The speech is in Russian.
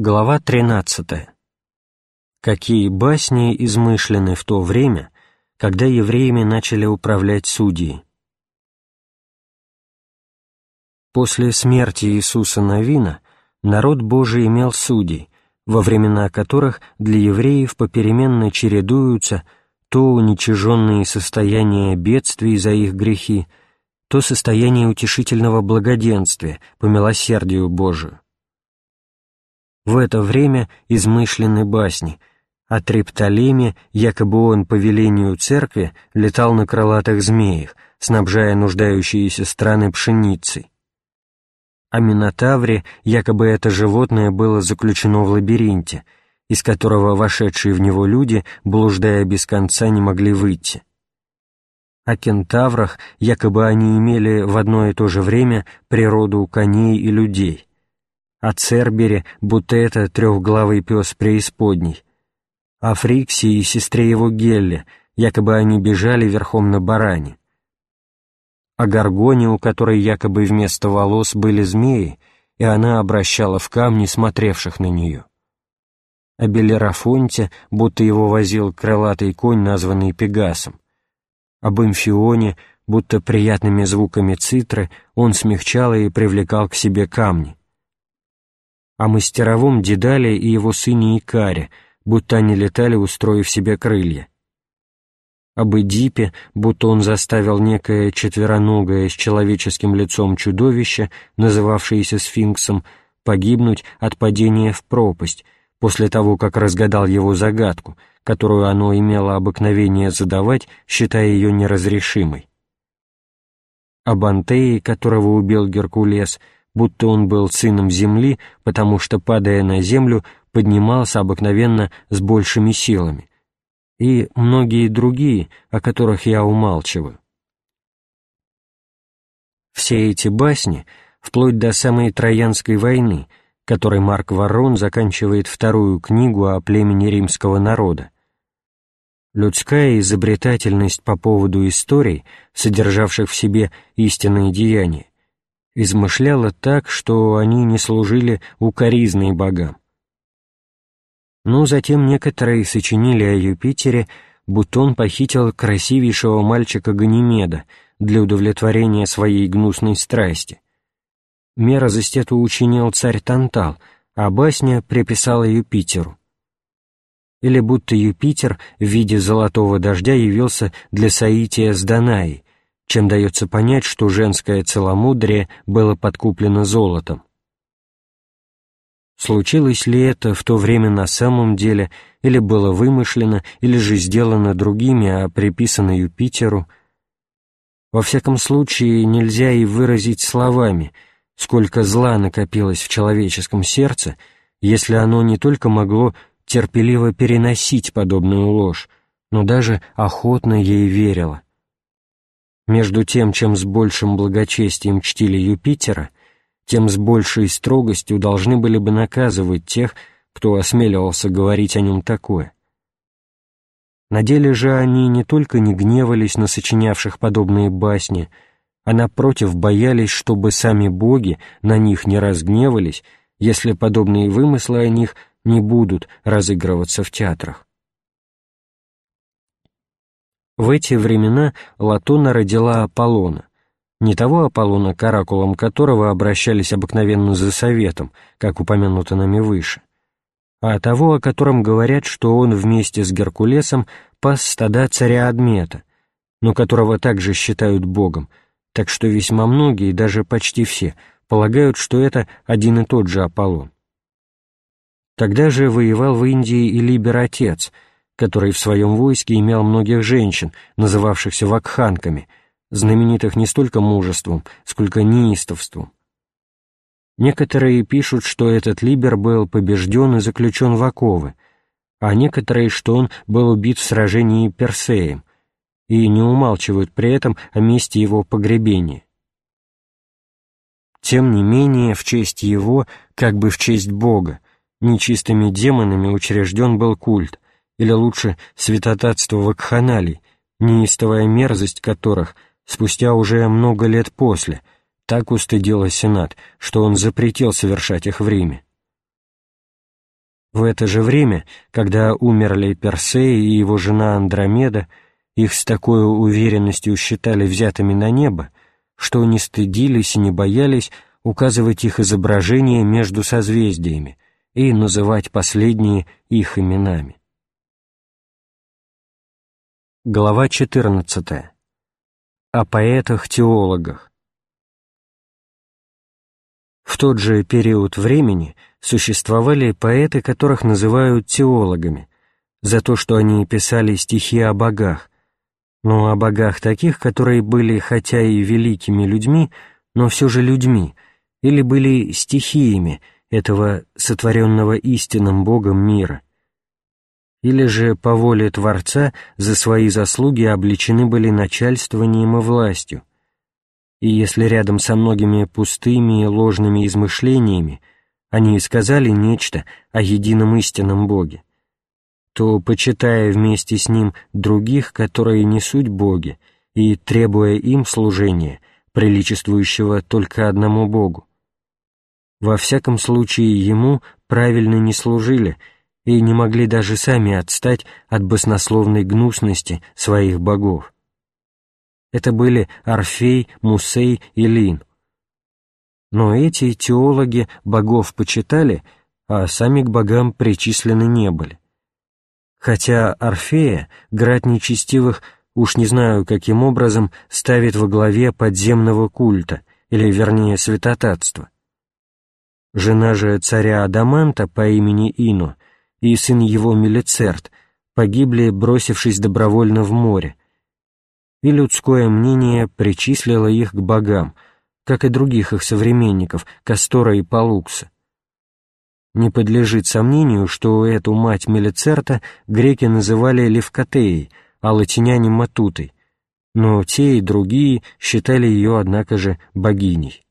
Глава 13. Какие басни измышлены в то время, когда евреями начали управлять судьи? После смерти Иисуса Навина народ Божий имел судей, во времена которых для евреев попеременно чередуются то уничиженные состояния бедствий за их грехи, то состояние утешительного благоденствия по милосердию Божию. В это время измышлены басни. О Триптолеме, якобы он по велению церкви летал на крылатых змеях, снабжая нуждающиеся страны пшеницей. О Минотавре, якобы это животное было заключено в лабиринте, из которого вошедшие в него люди, блуждая без конца, не могли выйти. О кентаврах, якобы они имели в одно и то же время природу коней и людей о Цербере, будто это трехглавый пес преисподней, о Фриксии и сестре его Гелле, якобы они бежали верхом на баране, о Гаргоне, у которой якобы вместо волос были змеи, и она обращала в камни смотревших на нее, о Белерафонте, будто его возил крылатый конь, названный Пегасом, об Имфионе, будто приятными звуками цитры он смягчал и привлекал к себе камни, о мастеровом Дедале и его сыне Икаре, будто они летали, устроив себе крылья. Об Эдипе, будто он заставил некое четвероногое с человеческим лицом чудовище, называвшееся сфинксом, погибнуть от падения в пропасть, после того, как разгадал его загадку, которую оно имело обыкновение задавать, считая ее неразрешимой. Об Антее, которого убил Геркулес, — будто он был сыном земли, потому что, падая на землю, поднимался обыкновенно с большими силами, и многие другие, о которых я умалчиваю. Все эти басни, вплоть до самой Троянской войны, которой Марк Варрон заканчивает вторую книгу о племени римского народа, людская изобретательность по поводу историй, содержавших в себе истинные деяния, измышляла так, что они не служили укоризной богам. Но затем некоторые сочинили о Юпитере, будто он похитил красивейшего мальчика Ганимеда для удовлетворения своей гнусной страсти. Мерзость эту учинил царь Тантал, а басня приписала Юпитеру. Или будто Юпитер в виде золотого дождя явился для соития с Данаей, чем дается понять, что женское целомудрие было подкуплено золотом. Случилось ли это в то время на самом деле, или было вымышлено, или же сделано другими, а приписано Юпитеру? Во всяком случае, нельзя и выразить словами, сколько зла накопилось в человеческом сердце, если оно не только могло терпеливо переносить подобную ложь, но даже охотно ей верило. Между тем, чем с большим благочестием чтили Юпитера, тем с большей строгостью должны были бы наказывать тех, кто осмеливался говорить о нем такое. На деле же они не только не гневались на сочинявших подобные басни, а напротив боялись, чтобы сами боги на них не разгневались, если подобные вымыслы о них не будут разыгрываться в театрах. В эти времена Латуна родила Аполлона, не того Аполлона, к оракулам которого обращались обыкновенно за советом, как упомянуто нами выше, а того, о котором говорят, что он вместе с Геркулесом пас стада царя Адмета, но которого также считают богом, так что весьма многие, даже почти все, полагают, что это один и тот же Аполлон. Тогда же воевал в Индии и Либер-отец — который в своем войске имел многих женщин, называвшихся вакханками, знаменитых не столько мужеством, сколько неистовством. Некоторые пишут, что этот Либер был побежден и заключен в оковы, а некоторые, что он был убит в сражении Персеем, и не умалчивают при этом о месте его погребения. Тем не менее, в честь его, как бы в честь Бога, нечистыми демонами учрежден был культ, или лучше святотатство вакханалий, неистовая мерзость которых спустя уже много лет после так устыдила Сенат, что он запретил совершать их в Риме. В это же время, когда умерли Персей и его жена Андромеда, их с такой уверенностью считали взятыми на небо, что не стыдились и не боялись указывать их изображения между созвездиями и называть последние их именами. Глава 14. О поэтах-теологах. В тот же период времени существовали поэты, которых называют теологами, за то, что они писали стихи о богах, но о богах таких, которые были хотя и великими людьми, но все же людьми, или были стихиями этого сотворенного истинным Богом мира, или же по воле Творца за свои заслуги обличены были начальствованием и властью. И если рядом со многими пустыми и ложными измышлениями они сказали нечто о едином истинном Боге, то, почитая вместе с ним других, которые не суть боги, и требуя им служения, приличествующего только одному Богу, во всяком случае ему правильно не служили — и не могли даже сами отстать от баснословной гнусности своих богов. Это были Орфей, Мусей и Лин. Но эти теологи богов почитали, а сами к богам причислены не были. Хотя Орфея, град нечестивых, уж не знаю каким образом, ставит во главе подземного культа, или вернее святотатства. Жена же царя Адаманта по имени Ино — и сын его Мелицерт погибли, бросившись добровольно в море, и людское мнение причислило их к богам, как и других их современников, Кастора и Палукса. Не подлежит сомнению, что эту мать Мелицерта греки называли Левкотеей, а латиняне — Матутой, но те и другие считали ее, однако же, богиней.